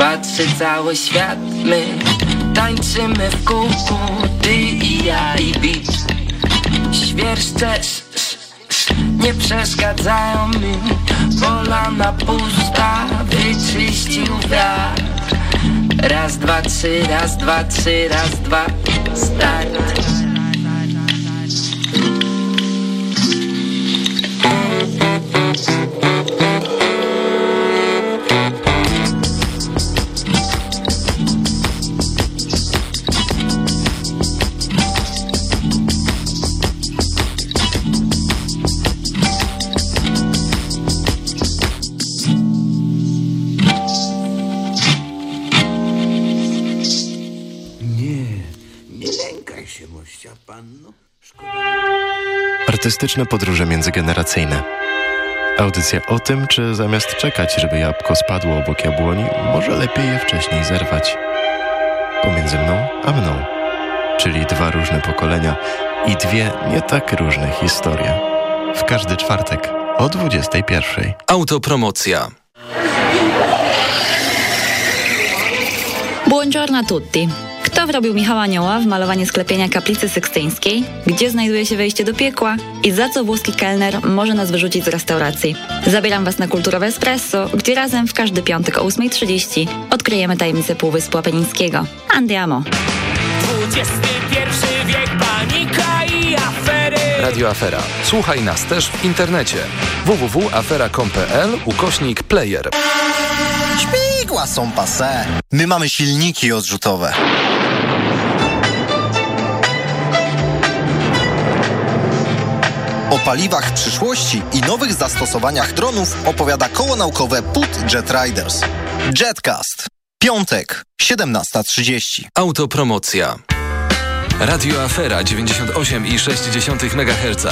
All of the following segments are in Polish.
patrzy cały świat. My tańczymy w kółku Ty i ja i beat. Świerszcze nie przeszkadzają mi. Polana pusta wyczyścił wiatr. Raz, dwa, trzy, raz, dwa, trzy, raz, dwa, start Artystyczne podróże międzygeneracyjne. Audycja o tym, czy zamiast czekać, żeby jabłko spadło obok jabłoni, może lepiej je wcześniej zerwać. Pomiędzy mną a mną. Czyli dwa różne pokolenia i dwie nie tak różne historie. W każdy czwartek o 21. Autopromocja. Buongiorno a tutti. Kto wrobił Michała Anioła w malowanie sklepienia kaplicy sykstyńskiej? Gdzie znajduje się wejście do piekła? I za co włoski kelner może nas wyrzucić z restauracji? Zabieram Was na Kulturowe Espresso, gdzie razem w każdy piątek o 8.30 odkryjemy tajemnicę Półwyspu Apenińskiego. Andiamo! XXI wiek, panika i afery. Radio Afera. Słuchaj nas też w internecie www.afera.com.pl ukośnik player. Śmigła są passe. My mamy silniki odrzutowe. O paliwach przyszłości i nowych zastosowaniach dronów opowiada koło naukowe PUT Jet Riders. Jetcast. Piątek, 17.30. Autopromocja. Radio Afera 98,6 MHz.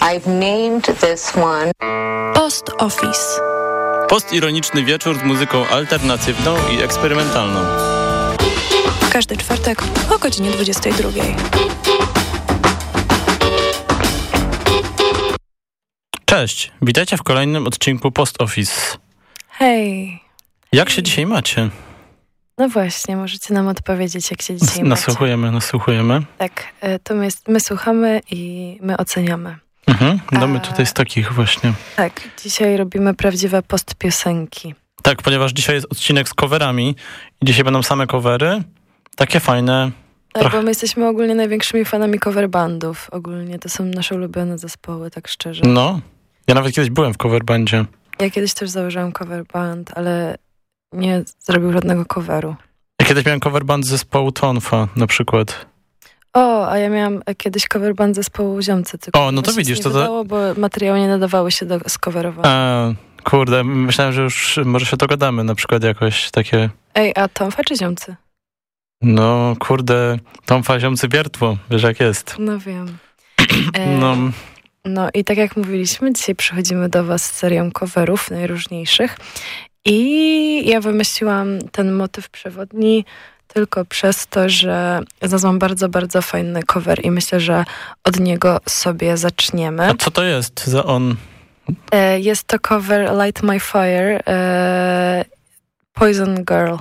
I've named this one Post Office. Postironiczny wieczór z muzyką alternatywną i eksperymentalną. Każdy czwartek o godzinie 22. Cześć, witajcie w kolejnym odcinku Post Office. Hej. Jak się dzisiaj macie? No właśnie, możecie nam odpowiedzieć, jak się dzisiaj Nasłuchujemy, macie. nasłuchujemy. Tak, e, to my, my słuchamy i my oceniamy. Mhm, no my tutaj z takich właśnie. Tak, dzisiaj robimy prawdziwe post piosenki. Tak, ponieważ dzisiaj jest odcinek z coverami i dzisiaj będą same covery, takie fajne. Tak, trochę... bo my jesteśmy ogólnie największymi fanami cover bandów. Ogólnie to są nasze ulubione zespoły, tak szczerze. No, ja nawet kiedyś byłem w coverbandzie. Ja kiedyś też założyłem cover band, ale nie zrobił żadnego coveru. Ja kiedyś miałem cover band zespołu Tonfa na przykład. O, a ja miałam kiedyś cover band zespołu Ziomcy. Tylko o, no to widzisz. to wydało, bo materiały nie nadawały się do skowerowania. A, kurde, myślałem, że już może się dogadamy na przykład jakoś takie... Ej, a Tomfa czy Ziomcy? No, kurde, Tomfa, Ziomcy, Wiertło, wiesz jak jest. No wiem. E, no. no i tak jak mówiliśmy, dzisiaj przychodzimy do was z serią coverów najróżniejszych i ja wymyśliłam ten motyw przewodni tylko przez to, że znalazłam bardzo, bardzo fajny cover i myślę, że od niego sobie zaczniemy. A co to jest za on? E, jest to cover Light My Fire e, Poison Girl.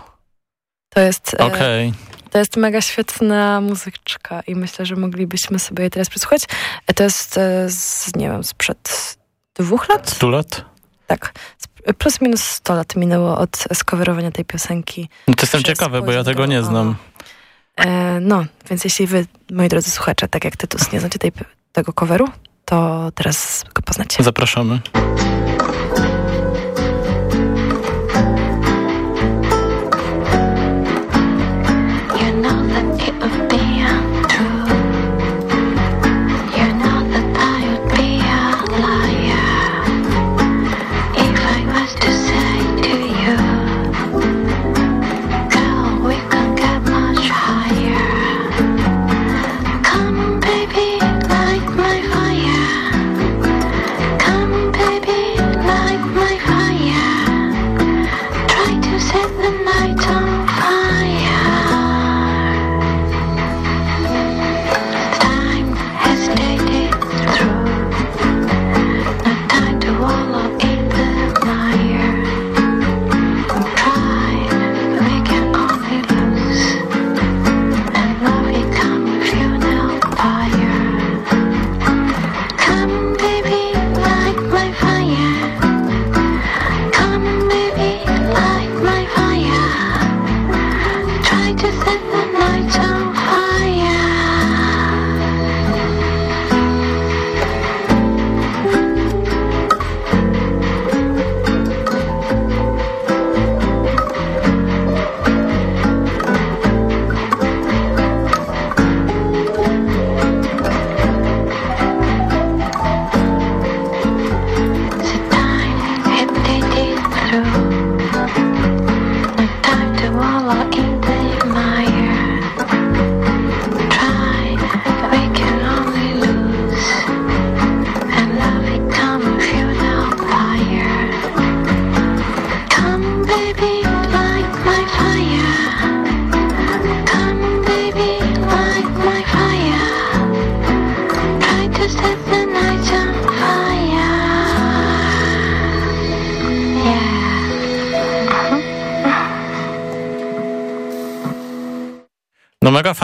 To jest... E. Okay. To jest mega świetna muzyczka i myślę, że moglibyśmy sobie jej teraz przesłuchać. To jest z, nie wiem, sprzed dwóch lat? Stu lat? Tak, plus minus 100 lat minęło od skowerowania tej piosenki. No to jestem ciekawy, bo ja tego nie znam. E, no, więc jeśli wy, moi drodzy słuchacze, tak jak Tytus, nie znacie tej, tego coveru, to teraz go poznacie. Zapraszamy.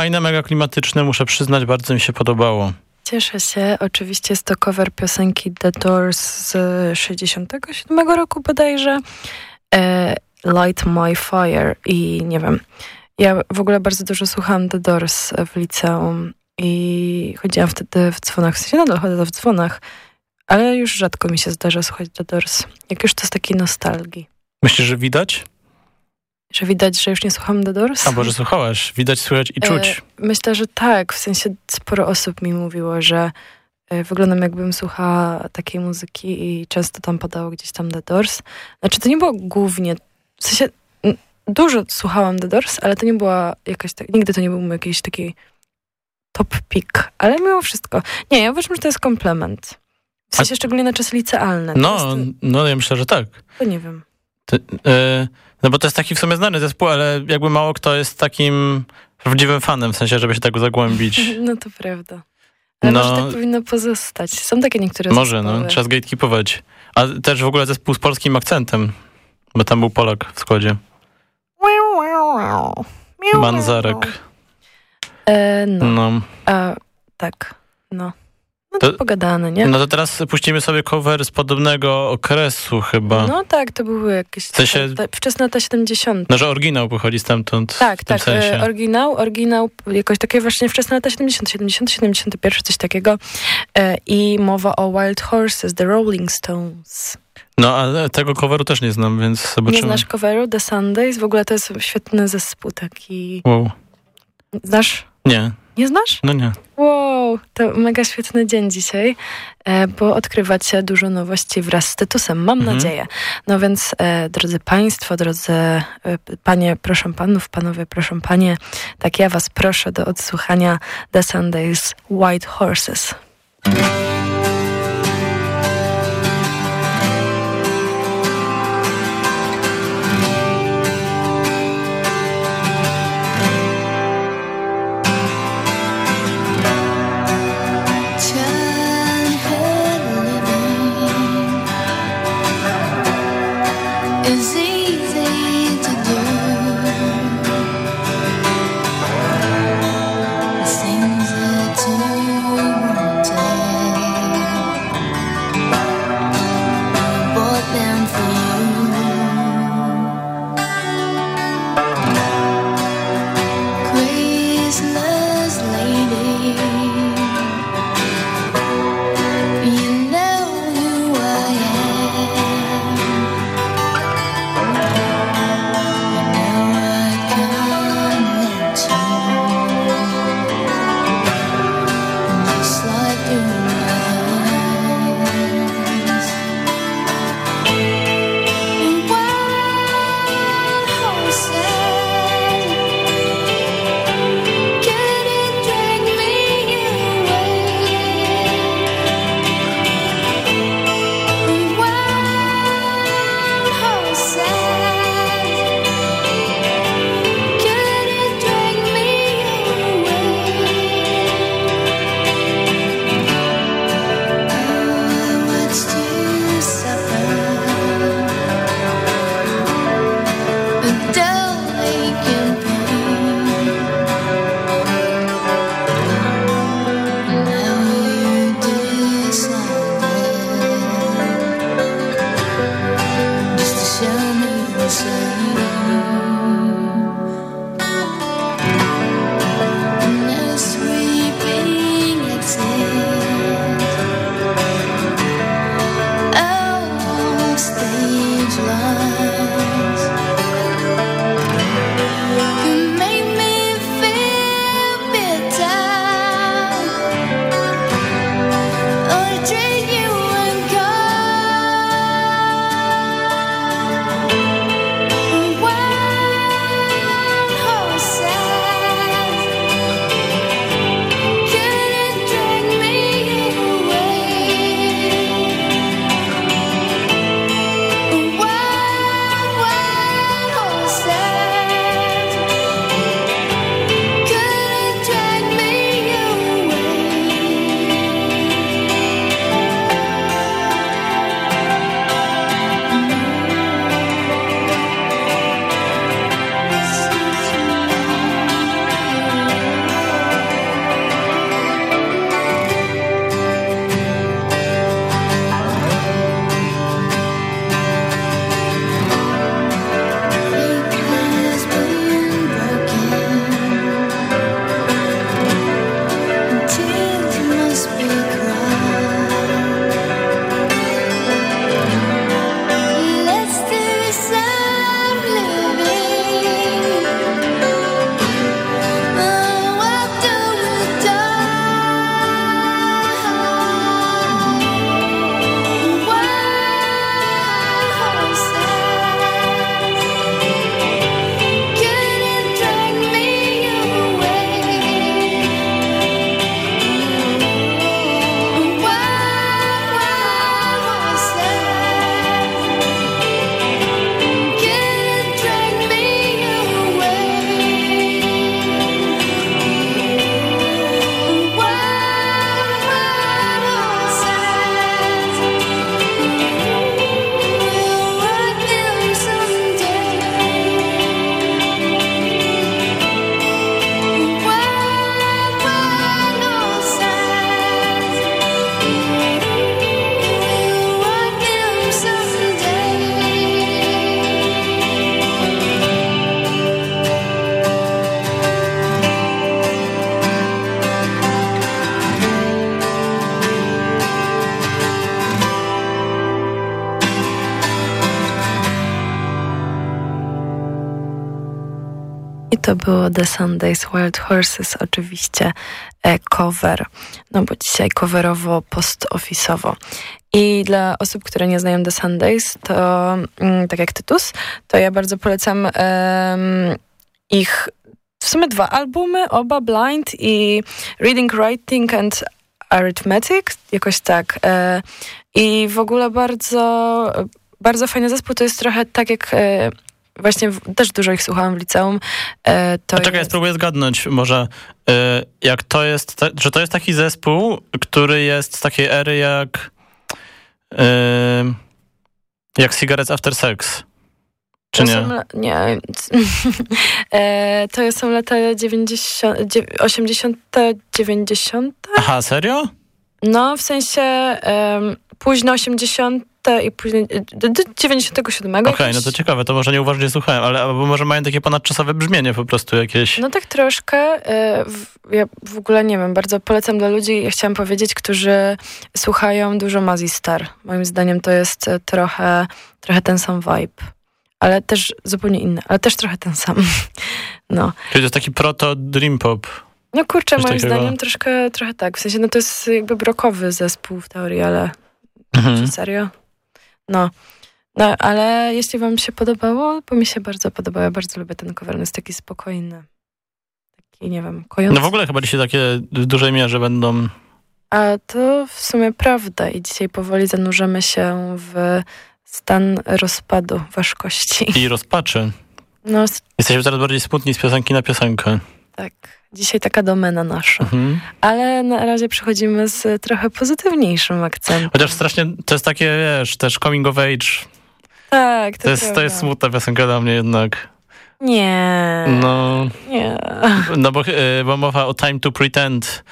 Fajne, mega klimatyczne, muszę przyznać, bardzo mi się podobało. Cieszę się. Oczywiście jest to cover piosenki The Doors z 67 roku bodajże. E, Light My Fire i nie wiem. Ja w ogóle bardzo dużo słuchałam The Doors w liceum i chodziłam wtedy w dzwonach, w sensie nadal chodzę w dzwonach, ale już rzadko mi się zdarza słuchać The Doors. Jak już to z takiej nostalgii. Myślisz, że widać? Że widać, że już nie słucham The Doors? A, bo że słuchałaś. Widać, słychać i czuć. E, myślę, że tak. W sensie sporo osób mi mówiło, że e, wyglądam jakbym słuchała takiej muzyki i często tam padało gdzieś tam The Doors. Znaczy to nie było głównie, w sensie dużo słuchałam The Doors, ale to nie była jakaś, tak, nigdy to nie był jakiś taki top pick, ale mimo wszystko. Nie, ja uważam, że to jest komplement. W sensie A- szczególnie na czasy licealne. To No, jest, no ja myślę, że tak. to nie wiem. Ty, e, no bo to jest taki w sumie znany zespół, ale jakby mało kto jest takim prawdziwym fanem, w sensie, żeby się tak zagłębić. No to prawda. Ale No. może tak powinno pozostać. Są takie niektóre Może, zespoły. no, trzeba zgatekeepować. A też w ogóle zespół z polskim akcentem, bo tam był Polak w składzie. Manzarek. E, no, No. a, tak, no. No to, To- pogadane, nie? no to teraz puścimy sobie cover z podobnego okresu chyba. No tak, to były jakieś W sensie- te, te, wczesne lata 70. No, że oryginał pochodzi stamtąd. Tak, tak, sensie. e, oryginał, oryginał, jakoś takie właśnie wczesne lata 70, 70, 71, coś takiego. E, I mowa o Wild Horses, The Rolling Stones. No, ale tego coveru też nie znam, więc Nie zobaczymy. znasz coveru The Sundays? W ogóle to jest świetny zespół taki... Wow. Znasz? Nie, Nie znasz? no nie. Wow, to mega świetny dzień dzisiaj, e, bo odkrywacie dużo nowości wraz z Tytusem, mam Mhm. nadzieję. No więc, e, drodzy Państwo, drodzy e, Panie, proszę Panów, Panowie, proszę Panie, tak ja Was proszę do odsłuchania The Sundays White Horses. I to było The Sundays Wild Horses, oczywiście e, cover, no bo dzisiaj coverowo, post-officeowo. I dla osób, które nie znają The Sundays, to mm, tak jak Tytus, to ja bardzo polecam em, ich w sumie dwa albumy, oba Blind i Reading, Writing and Arithmetic, jakoś tak. E, I w ogóle bardzo, bardzo fajny zespół, to jest trochę tak jak e, właśnie w, też dużo ich słuchałam w liceum. E, to A czekaj, ja jest, spróbuję zgadnąć może, y, jak to jest, że to jest taki zespół, który jest z takiej ery jak y, jak Cigarettes After Sex. Czy to nie? Nie. e, to są lata 90, dziew- 80, 90. Aha, serio? No, w sensie późno 80 i później e, d- d- 97. Okej, jakoś. no to ciekawe, to może nieuważnie słuchałem, ale albo może mają takie ponadczasowe brzmienie po prostu jakieś. No tak troszkę. e, Ja w ogóle nie wiem, bardzo polecam dla ludzi, ja chciałam powiedzieć, którzy słuchają dużo Mazzy Star. Moim zdaniem to jest e, trochę, trochę ten sam vibe. Ale też zupełnie inny, ale też trochę ten sam. No. Czyli to jest taki proto dream pop. No kurczę, Coś moim takiego. zdaniem troszkę, trochę tak. W sensie, no to jest jakby brokowy zespół w teorii, ale Mhm. czy serio? No. No, ale jeśli wam się podobało, bo mi się bardzo podobało. Ja bardzo lubię ten cover, on jest taki spokojny. Taki, nie wiem, kojący. No w ogóle chyba dzisiaj takie w dużej mierze będą. A to w sumie prawda i dzisiaj powoli zanurzamy się w stan rozpadu ważkości. I rozpaczy. No Jesteśmy coraz bardziej smutni z piosenki na piosenkę. tak, dzisiaj taka domena nasza. Mhm. Ale na razie przechodzimy z trochę pozytywniejszym akcentem. Chociaż strasznie to jest takie, wiesz, też coming of age. Tak, to, To jest, to jest smutna piosenka dla mnie jednak. Nie. No, Nie. no bo, e, bo mowa o Time to Pretend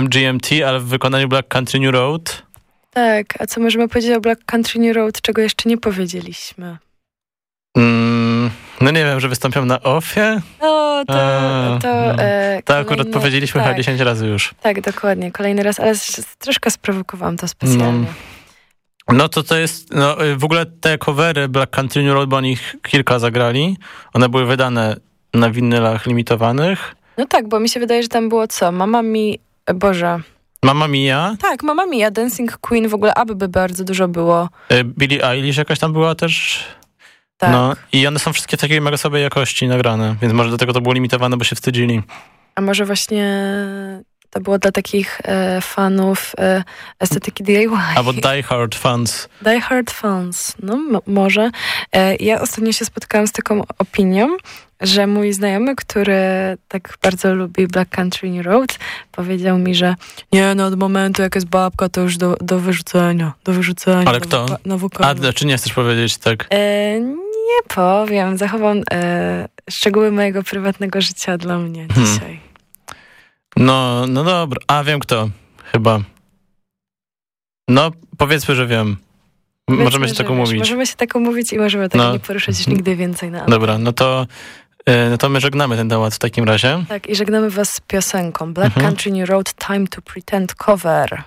MGMT, ale w wykonaniu Black Country New Road. Tak, a co możemy powiedzieć o Black Country New Road, czego jeszcze nie powiedzieliśmy? Mm, no nie wiem, że wystąpią na OFie? No, to... A, to, no. e, To akurat kolejny- powiedzieliśmy chyba tak, 10 razy już. Tak, dokładnie. Kolejny raz, ale troszkę sprowokowałam to specjalnie. No to to jest, no y, w ogóle te covery Black Country New Road, bo oni ich kilka zagrali. One były wydane na winylach limitowanych. No tak, bo mi się wydaje, że tam było co? Mama mi... e, Boże. Mamma Mia, Tak, Mama Mia, Dancing Queen, w ogóle aby by bardzo dużo było. y, Billie Eilish jakaś tam była też. Tak. No i one są wszystkie w takiej mega sobie jakości nagrane, więc może dlatego to było limitowane, bo się wstydzili. A może właśnie to było dla takich e, fanów e, estetyki DIY. Albo Die Hard fans. Die Hard Fans, no może. E, ja ostatnio się spotkałam z taką opinią, że mój znajomy, który tak bardzo lubi Black Country New Road, powiedział mi, że nie, no od momentu jak jest babka, to już do, do wyrzucenia, do wyrzucenia. Ale na kto? Na A, czy nie chcesz powiedzieć tak? E, nie powiem, zachowam e, szczegóły mojego prywatnego życia dla mnie Hmm. dzisiaj. No, no dobra. A, wiem kto. Chyba. No, powiedzmy, że wiem. Powiedzmy, Możemy się tak wiesz, umówić. Możemy się tak umówić i możemy tego No. nie poruszać już nigdy więcej na. Dobra, no to, y, no to my żegnamy ten temat w takim razie. Tak, i żegnamy was z piosenką Black Mhm. Country New Road Time to Pretend Cover.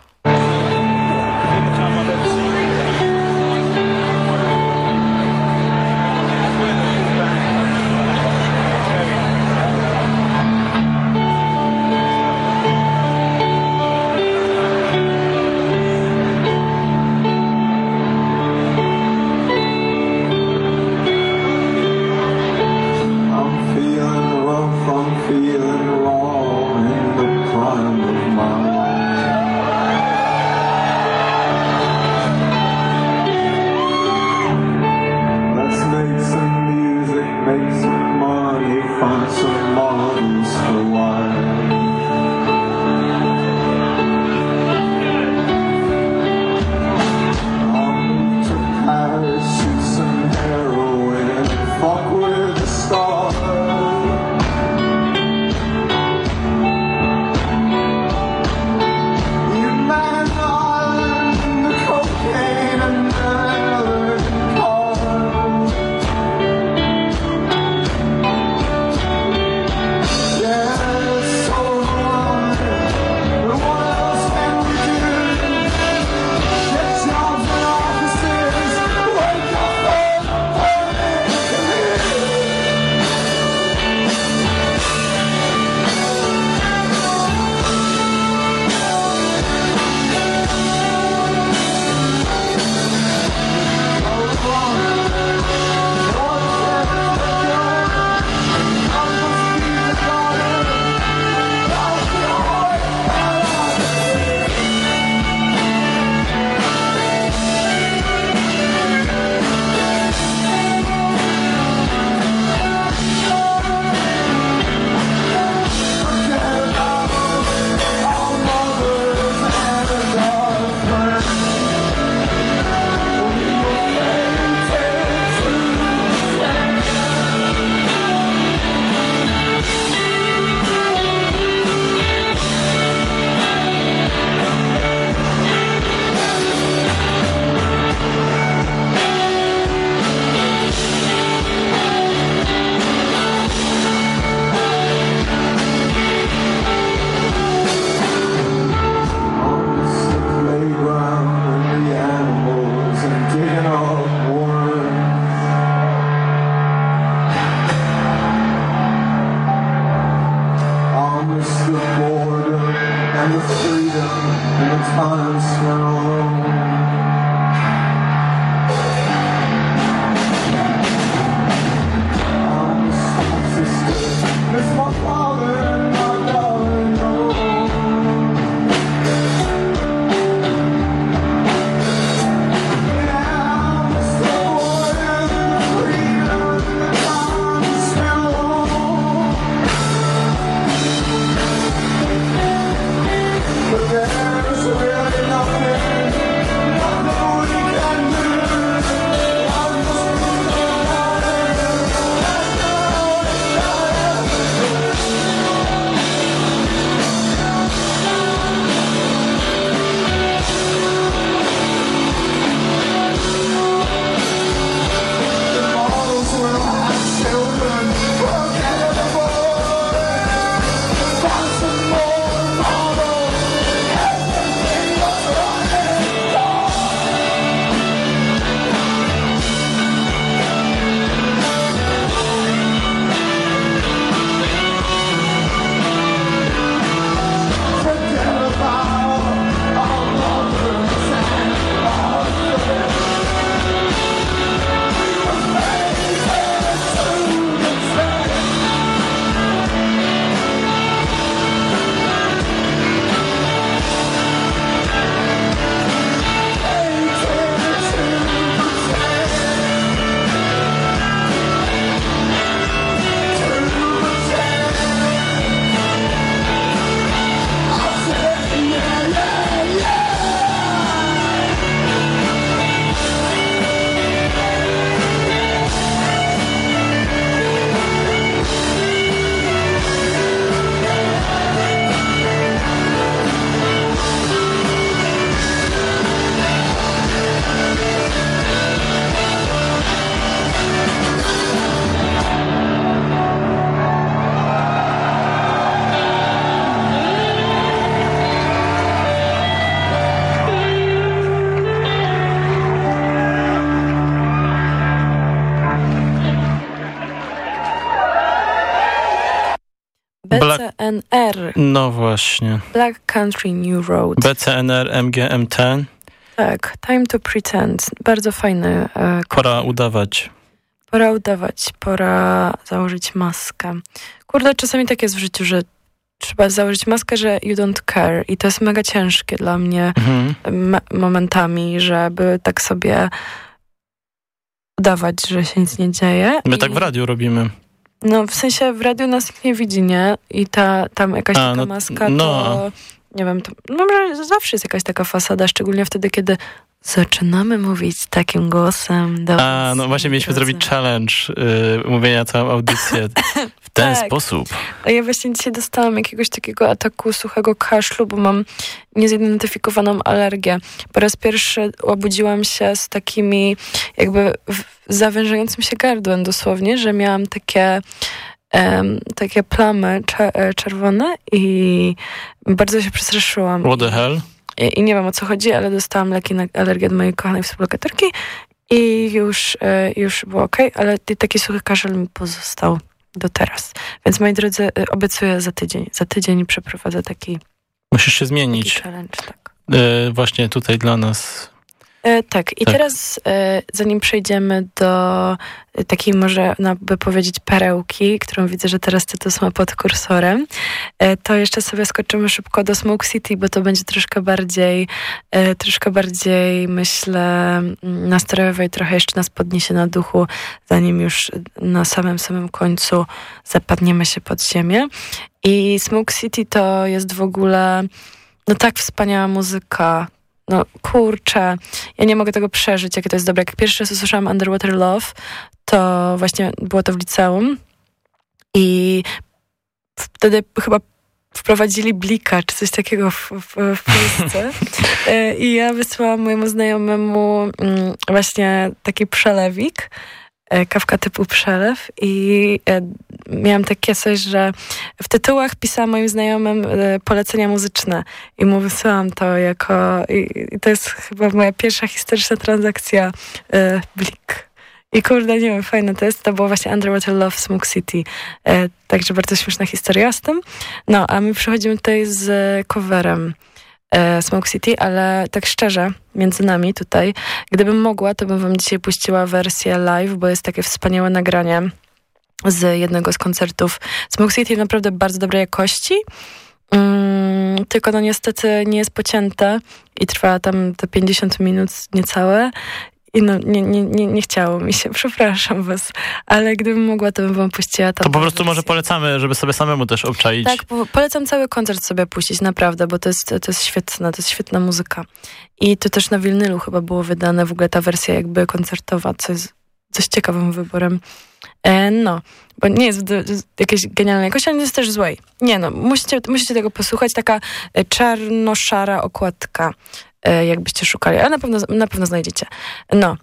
Właśnie. Black Country New Road. BCNR, MGMT. tak, Time to Pretend. Bardzo fajny. E, Pora udawać. Pora udawać, pora założyć maskę. Kurde, czasami tak jest w życiu, że trzeba założyć maskę, że you don't care i to jest mega ciężkie dla mnie Mhm. me- momentami, żeby tak sobie udawać, że się nic nie dzieje. My I- tak w radiu robimy. No w sensie w radiu nas nikt nie widzi, nie? I ta tam jakaś A, taka no, maska, no. to nie wiem, to, no zawsze jest jakaś taka fasada, szczególnie wtedy, kiedy zaczynamy mówić takim głosem. Do A, no właśnie mieliśmy zrobić challenge y, mówienia całą audycję w ten Tak. sposób. A ja właśnie dzisiaj dostałam jakiegoś takiego ataku suchego kaszlu, bo mam niezidentyfikowaną alergię. Po raz pierwszy obudziłam się z takimi jakby w- zawężającym się gardłem dosłownie, że miałam takie em, takie plamy e, czerwone i bardzo się przestraszyłam. What the hell? I, I nie wiem o co chodzi, ale dostałam leki na alergię od mojej kochanej współlokatorki i już, e, już było ok, ale taki suchy kaszel mi pozostał do teraz. Więc moi drodzy, e, obiecuję za tydzień. Za tydzień przeprowadzę taki, Musisz się taki zmienić. challenge. Tak. Y, właśnie tutaj dla nas. E, tak, i Tak. teraz e, zanim przejdziemy do e, takiej może, no, by powiedzieć, perełki, którą widzę, że teraz Tytus ma pod kursorem, to jeszcze sobie skoczymy szybko do Smoke City, bo to będzie troszkę bardziej, troszkę bardziej, myślę, mm, nastrojowe i trochę jeszcze nas podniesie na duchu, zanim już na samym, samym końcu zapadniemy się pod ziemię. I Smoke City to jest w ogóle no tak wspaniała muzyka, no kurczę, ja nie mogę tego przeżyć, jakie to jest dobre. Jak pierwszy raz usłyszałam Underwater Love, to właśnie było to w liceum i wtedy chyba wprowadzili blika, czy coś takiego w, w, w Polsce. E, I ja wysłałam mojemu znajomemu mm, właśnie taki przelewik, kawka typu przelew i e, miałam takie coś, że w tytułach pisałam moim znajomym e, polecenia muzyczne i mu wysłałam to jako i, to jest chyba moja pierwsza historyczna transakcja e, Blik. I kurde, nie wiem, fajne to jest. To było właśnie Underwater Love Smoke City. E, także bardzo śmieszna historia z tym. No, a my przychodzimy tutaj z coverem e, Smoke City, ale tak szczerze, między nami tutaj, gdybym mogła, to bym wam dzisiaj puściła wersję live, bo jest takie wspaniałe nagranie z jednego z koncertów Smoke City, naprawdę bardzo dobrej jakości. Mm, tylko no niestety nie jest pocięte i trwa tam te 50 minut niecałe. I no, nie, nie, nie, nie chciało mi się, przepraszam was, ale gdybym mogła, to bym wam puściła tam. To po prostu może polecamy, żeby sobie samemu też obczaić. Tak, po, polecam cały koncert sobie puścić, naprawdę, bo to jest, to jest świetna, to jest świetna muzyka. I to też na winylu chyba było wydane w ogóle ta wersja jakby koncertowa, co jest dość ciekawym wyborem. E, no, bo nie jest jakiejś genialnej jakości, ale nie jest też złej. Nie no, musicie, musicie tego posłuchać, taka e, czarno-szara okładka, jakbyście szukali, ale na pewno, na pewno znajdziecie. No,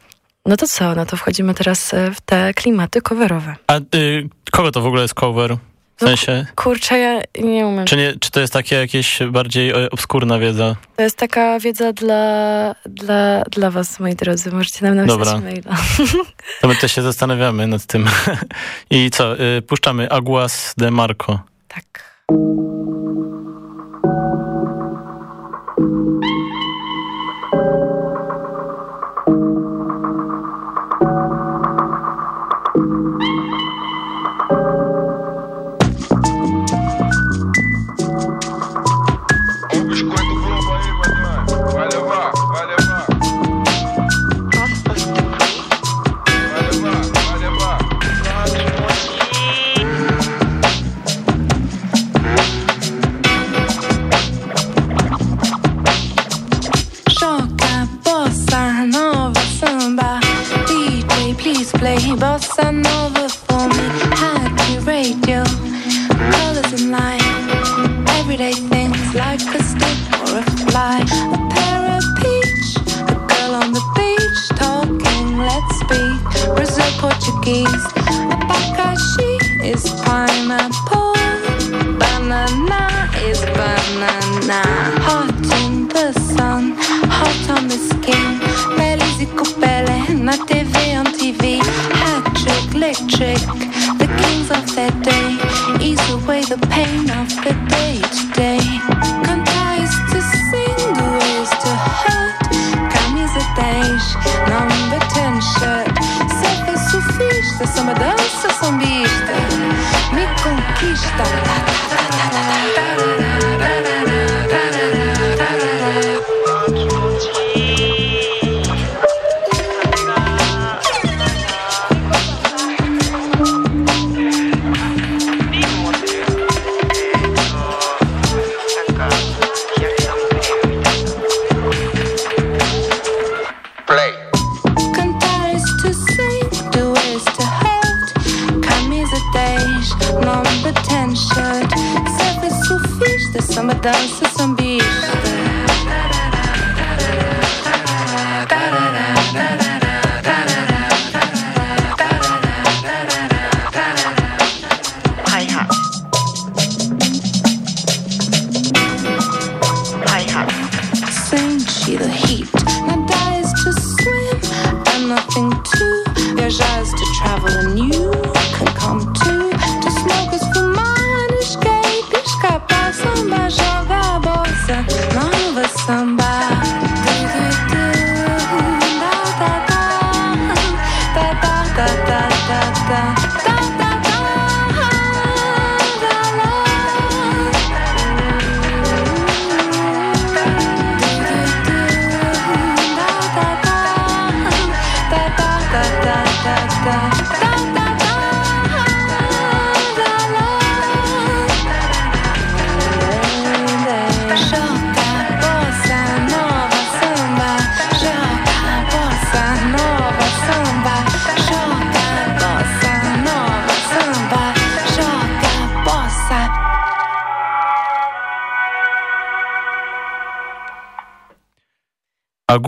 no to co, no to wchodzimy teraz e, w te klimaty coverowe. A y, kogo to w ogóle jest cover? W No, sensie, Kurczę, ja nie umiem. czy, nie, czy to jest takie jakieś bardziej e, obskurna wiedza? To jest taka wiedza dla, dla, dla was, moi drodzy. Możecie nam napisać Dobra. maila. To my też się zastanawiamy nad tym. I co, y, puszczamy Aguas de Marco. Tak. Choca, bossa nova, samba. DJ, please play bossa nova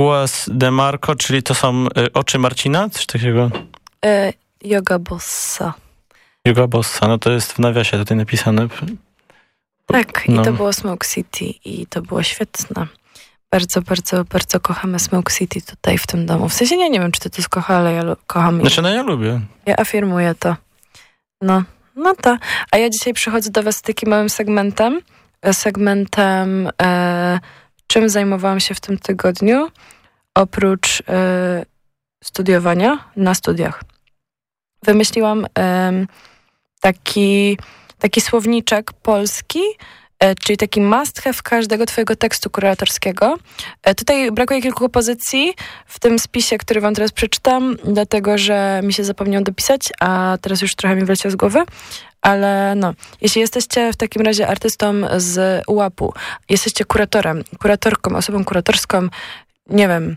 Aguas de Marco, czyli to są y, oczy Marcina? Coś takiego? E, yoga bossa. Yoga Bossa, no to jest w nawiasie tutaj napisane. Tak, No. i to było Smoke City i to było świetne. Bardzo, bardzo, bardzo kochamy Smoke City tutaj w tym domu. W sensie ja nie wiem, czy ty to skocha, ale ja kocham. Znaczy, no ja lubię. Ja afirmuję to. No, no to. A ja dzisiaj przychodzę do was z takim małym segmentem. E, Segmentem, e, czym zajmowałam się w tym tygodniu, oprócz e, studiowania na studiach. Wymyśliłam taki, taki słowniczek polski, e, czyli taki must have każdego twojego tekstu kuratorskiego. E, Tutaj brakuje kilku pozycji w tym spisie, który wam teraz przeczytam, dlatego że mi się zapomniał dopisać, a teraz już trochę mi wleciał z głowy. Ale no, jeśli jesteście w takim razie artystą z UAP-u, jesteście kuratorem, kuratorką, osobą kuratorską, nie wiem,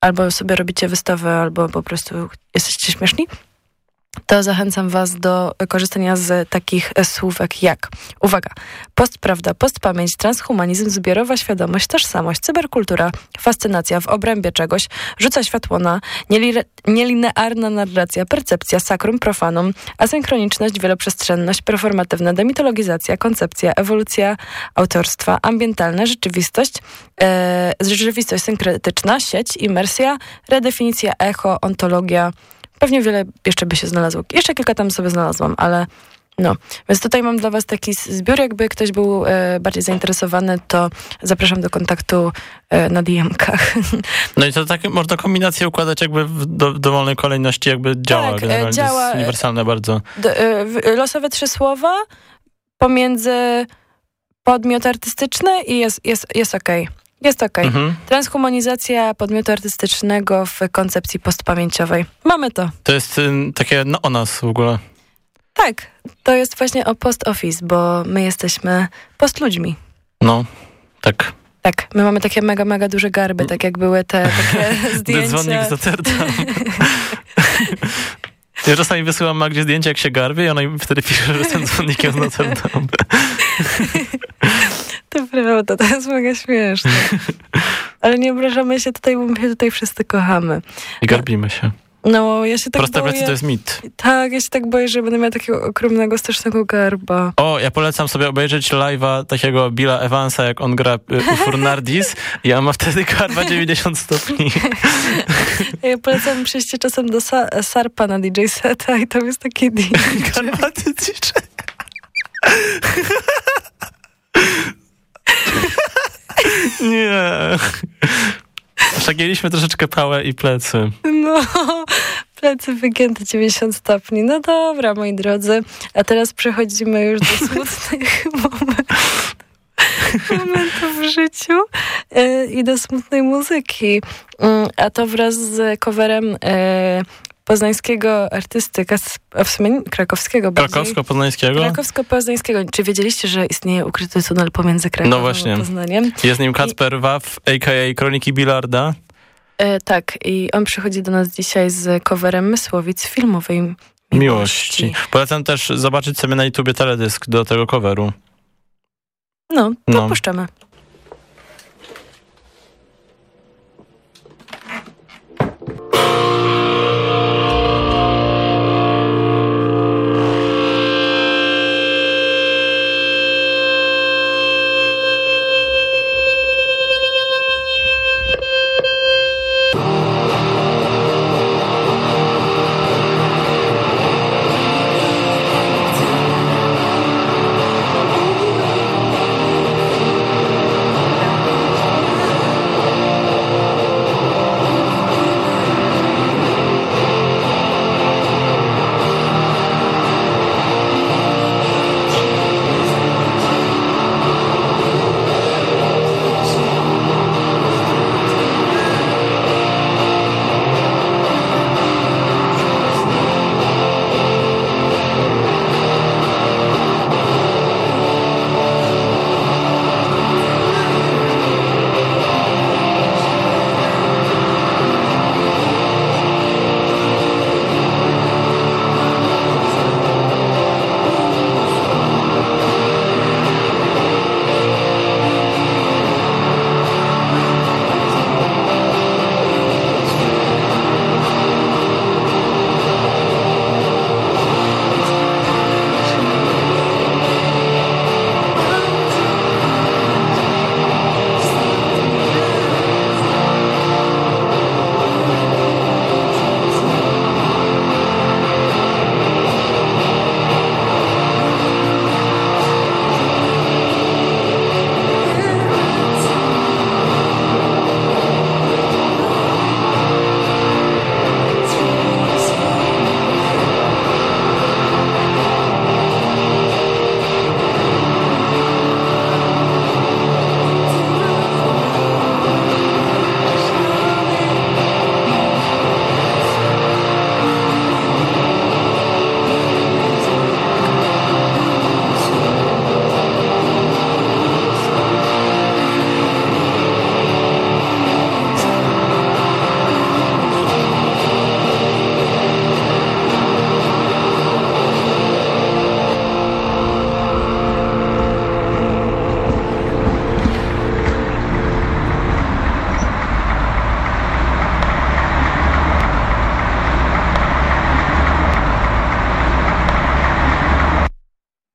albo sobie robicie wystawę, albo po prostu jesteście śmieszni, to zachęcam Was do korzystania z takich słówek jak, uwaga, postprawda, postpamięć, transhumanizm, zbiorowa świadomość, tożsamość, cyberkultura, fascynacja w obrębie czegoś, rzuca światło na nieli- nielinearna narracja, percepcja, sakrum, profanum, asynchroniczność, wieloprzestrzenność, performatywna demitologizacja, koncepcja, ewolucja autorstwa, ambientalna rzeczywistość, e, rzeczywistość synkretyczna, sieć, imersja, redefinicja, echo, ontologia, Pewnie wiele jeszcze by się znalazło. Jeszcze kilka tam sobie znalazłam, ale no. Więc tutaj mam dla was taki zbiór, jakby ktoś był e, bardziej zainteresowany, to zapraszam do kontaktu e, na DM-kach. No i to tak można kombinację układać jakby w do, dowolnej kolejności, jakby działa Tak, e, generalnie. działa, jest uniwersalne bardzo. D- e, losowe trzy słowa pomiędzy podmiot artystyczny i jest, jest, jest okej. Jest okej. Mhm. Transhumanizacja podmiotu artystycznego w koncepcji postpamięciowej. Mamy to. To jest y, takie no o nas w ogóle. Tak, to jest właśnie o post office, bo my jesteśmy post ludźmi. No, tak. Tak, my mamy takie mega, mega duże garby, tak jak były te takie zdjęcia. Dzwonnik z Rotterdam. Ja czasami wysyłam Magdzie zdjęcia, jak się garbie i ona mi wtedy pisze, że jestem dzwonnikiem z Notre Dame. To prawda, to jest mega śmieszne. Ale nie obrażamy się tutaj, bo my się tutaj wszyscy kochamy. I garbimy się. No, ja się tak Proste boję. plecy to jest mit. Tak, ja się tak boję, że będę miała takiego ogromnego, strasznego garba. O, ja polecam sobie obejrzeć live'a takiego Billa Evansa, jak on gra y, u Furnardis i on ma wtedy garba 90 stopni. Ja polecam przyjście czasem do Sa- Sarpa na DJ seta i tam jest taki DJ. Garbaty DJ. Nie. Przegięliśmy troszeczkę pałę i plecy. No, plecy wygięte 90 stopni. No dobra, moi drodzy. A teraz przechodzimy już do smutnych momentów. momentów w życiu e, i do smutnej muzyki. Mm, A to wraz z coverem e, poznańskiego artysty, Kas- a w sumie krakowskiego. Krakowsko-poznańskiego? Krakowsko-poznańskiego. Czy wiedzieliście, że istnieje ukryty tunel pomiędzy Krakowem No właśnie. a Poznaniem? Jest nim Kacper Waw, a.k.a. Kroniki Bilarda. E, tak, i on przychodzi do nas dzisiaj z coverem Mysłowic filmowej miłości. Miłości. Polecam też zobaczyć sobie na YouTubie teledysk do tego coveru. No, to No. puszczamy.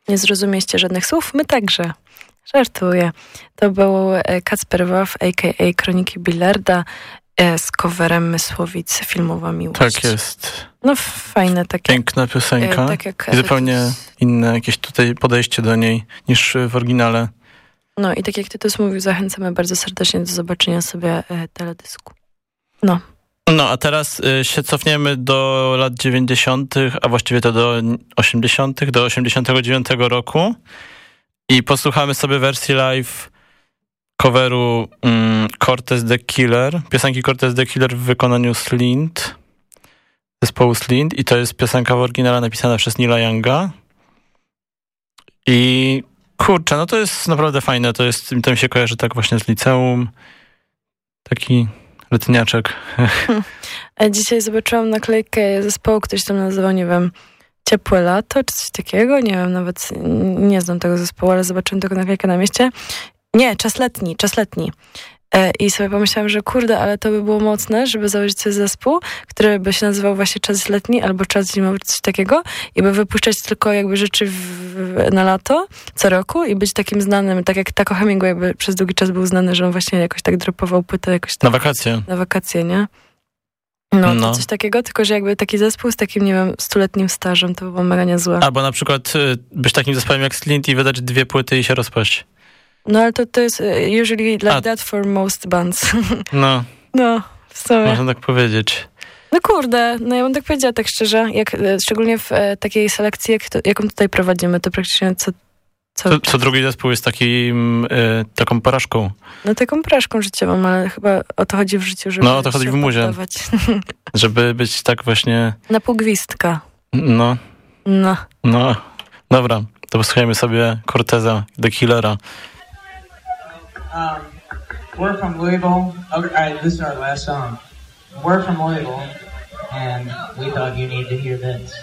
Nie zrozumieliście żadnych słów? My także. Żartuję. To był e, Kacper Waw, a.k.a. Kroniki Billarda e, z coverem Mysłowic Filmowa Miłość. Tak jest. No fajne takie. Piękna piosenka. E, tak jak- I zupełnie inne jakieś tutaj podejście do niej niż w oryginale. No i tak jak Tytus mówił, zachęcamy bardzo serdecznie do zobaczenia sobie teledysku. No. No, a teraz y, się cofniemy do lat 90., a właściwie to do 80., do 89 roku i posłuchamy sobie wersji live coveru mm, Cortez the Killer, piosenki Cortez the Killer w wykonaniu Slint, zespołu Slint i to jest piosenka w oryginale napisana przez Nila Younga i kurczę, no to jest naprawdę fajne, to jest, to mi się kojarzy tak właśnie z liceum, taki letniaczek. Dzisiaj zobaczyłam naklejkę zespołu, ktoś tam nazywał, nie wiem, Ciepłe Lato, czy coś takiego. Nie wiem, nawet nie znam tego zespołu, ale zobaczyłam tylko naklejkę na mieście. Nie, Czas Letni, Czas Letni. E, I sobie pomyślałam, że kurde, ale to by było mocne, żeby założyć sobie zespół, który by się nazywał właśnie Czas Letni albo Czas Zimowy, coś takiego i by wypuszczać tylko jakby rzeczy w, w, na lato co roku i być takim znanym, tak jak Taco Hemingway jakby przez długi czas był znany, że on właśnie jakoś tak dropował płytę jakoś tak Na wakacje. na wakacje, nie? No, No. coś takiego, tylko że jakby taki zespół z takim, nie wiem, stuletnim stażem, to by było mega niezłe. Albo na przykład y, być takim zespołem jak Slint i wydać dwie płyty i się rozpaść. No ale to, to jest y, usually like A. that for most bands. No, No, w sumie. Można tak powiedzieć. No kurde, no ja bym tak powiedziała tak szczerze, jak, e, szczególnie w e, takiej selekcji, jak to, jaką tutaj prowadzimy, to praktycznie co, co, Co, drugi zespół jest takim, y, taką porażką. no taką porażką życiową, ale chyba o to chodzi w życiu, żeby No, o to chodzi w muzie. Żeby być tak właśnie, Na pół gwizdka. no, No. no. Dobra, to posłuchajmy sobie Corteza, The Killera. Um, we're from Louisville. Okay, right, this is our last song. We're from Louisville, and we thought you need to hear this.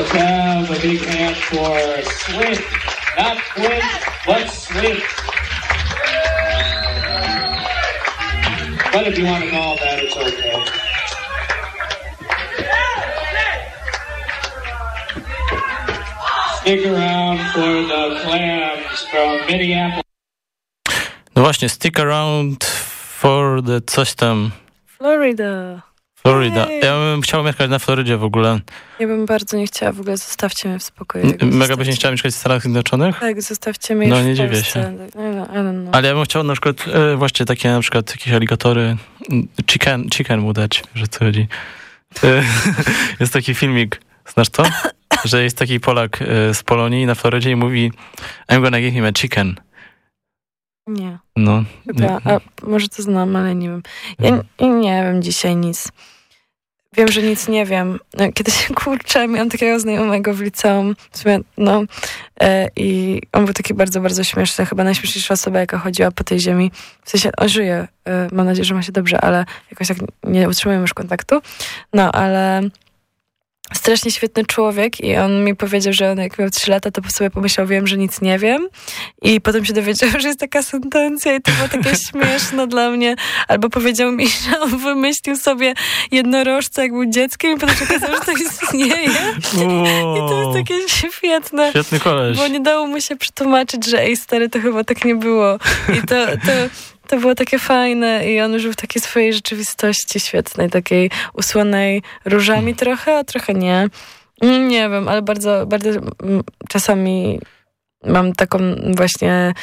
Let's have a big hand for Swint. Not Flint, but Swint. But if you want to call that, it's okay. Stick around for the clams from Minneapolis. No właśnie, stick around for the coś tam. Florida. Florida. Ja bym chciał mieszkać na Florydzie w ogóle. Ja bym bardzo nie chciała, w ogóle zostawcie mnie w spokoju. jak Mega zostawcie- byś nie chciała mieszkać w Stanach Zjednoczonych? Tak, zostawcie mnie No, nie dziwię się. Know. Ale ja bym chciał na przykład e, właśnie takie na przykład jakieś aligatory, chicken, chicken mu dać, że co chodzi. E, jest taki filmik, znasz to? Że jest taki Polak e, z Polonii na Florydzie i mówi I'm gonna give him a chicken. Nie. No. Chyba, a może to znam, ale nie wiem. Ja n- nie wiem dzisiaj nic. Wiem, że nic nie wiem. No, Kiedyś, kurczę, miałam takiego znajomego w liceum, w sumie, no, e, i on był taki bardzo, bardzo śmieszny, chyba najśmieszniejsza osoba, jaka chodziła po tej ziemi. W sensie, on żyje, e, mam nadzieję, że ma się dobrze, ale jakoś tak nie utrzymujemy już kontaktu. No, ale strasznie świetny człowiek i on mi powiedział, że on jak miał 3 lata, to sobie pomyślał, wiem, że nic nie wiem i potem się dowiedział, że jest taka sentencja i to było takie śmieszne dla mnie. Albo powiedział mi, że on wymyślił sobie jednorożca, jak był dzieckiem i potem się okazało, że to istnieje. I to jest takie świetne. Świetny koleś. Bo nie dało mu się przetłumaczyć, że ej stary, to chyba tak nie było. I to, to, to było takie fajne i on żył w takiej swojej rzeczywistości świetnej, takiej usłonej różami trochę, a trochę nie. Mm, Nie wiem, ale bardzo, bardzo mm, czasami mam taką właśnie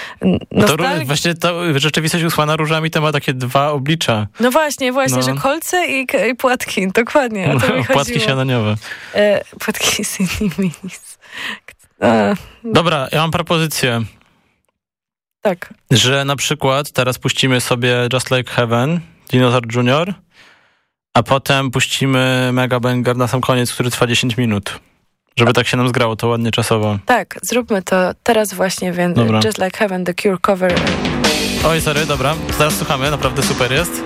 no to właśnie to rzeczywistość usłana różami to ma takie dwa oblicza. No właśnie, właśnie, no. że kolce i, i, płatki, dokładnie. O to no, płatki śniadaniowe. E, płatki Sydney Minis. E, Dobra, ja mam propozycję. Tak. Że na przykład teraz puścimy sobie Just Like Heaven, Dinosaur Junior, a potem puścimy Mega Banger na sam koniec, który trwa 10 minut. Żeby tak się nam zgrało to ładnie czasowo. Tak, zróbmy to teraz właśnie, więc dobra. Just Like Heaven, The Cure cover. Oj, sorry, dobra. Zaraz słuchamy, naprawdę super jest.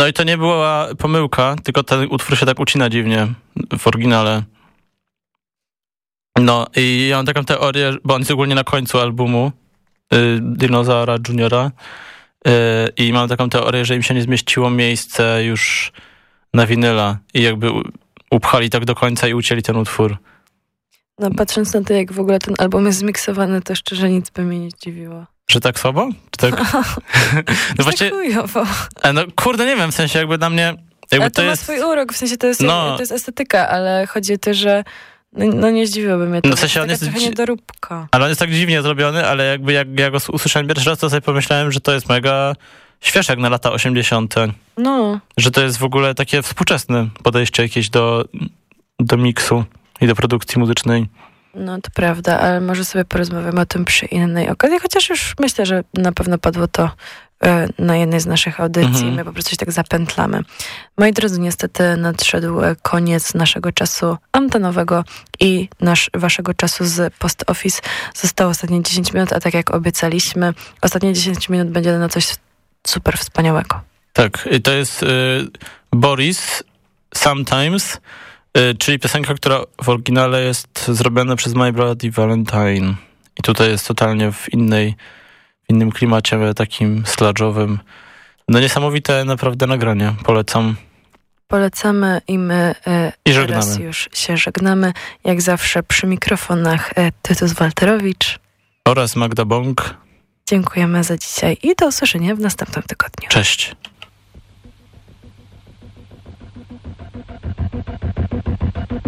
No i to nie była pomyłka, tylko ten utwór się tak ucina dziwnie w oryginale. No i ja mam taką teorię, bo on jest ogólnie na końcu albumu y, Dinozaura Juniora y, i mam taką teorię, że im się nie zmieściło miejsce już na winyla i jakby upchali tak do końca i ucięli ten utwór. No patrząc na to, jak w ogóle ten album jest zmiksowany, to szczerze nic by mnie nie zdziwiło. Że tak słabo? Czy tak? no właśnie. E, no kurde, nie wiem, w sensie jakby na mnie. Jakby ale to, to ma jest... swój urok, w sensie to jest, no. to jest estetyka, ale chodzi o to, że no, no nie zdziwiłoby mnie to. No, w sensie on jest trochę niedoróbka. Ale on jest tak dziwnie zrobiony, ale jakby jak ja go usłyszałem pierwszy raz, to sobie pomyślałem, że to jest mega świeżek na lata 80. No. Że to jest w ogóle takie współczesne podejście jakieś do, do miksu i do produkcji muzycznej. No to prawda, ale może sobie porozmawiamy o tym przy innej okazji, chociaż już myślę, że na pewno padło to e, na jednej z naszych audycji. Mhm. My po prostu się tak zapętlamy. Moi drodzy, niestety nadszedł e, koniec naszego czasu antenowego i nasz, waszego czasu z Post Office. Zostało ostatnie 10 minut, a tak jak obiecaliśmy, ostatnie 10 minut będzie na coś super wspaniałego. Tak, to jest y, Boris Sometimes czyli piosenka, która w oryginale jest zrobiona przez My Bloody Valentine. I tutaj jest totalnie w innej, w innym klimacie, takim sludge'owym. No niesamowite naprawdę nagranie, polecam. polecamy i my e, I teraz żegnamy. już się żegnamy. Jak zawsze przy mikrofonach e, Tytus Walterowicz. Oraz Magda Bąk. Dziękujemy za dzisiaj i do usłyszenia w następnym tygodniu. Cześć.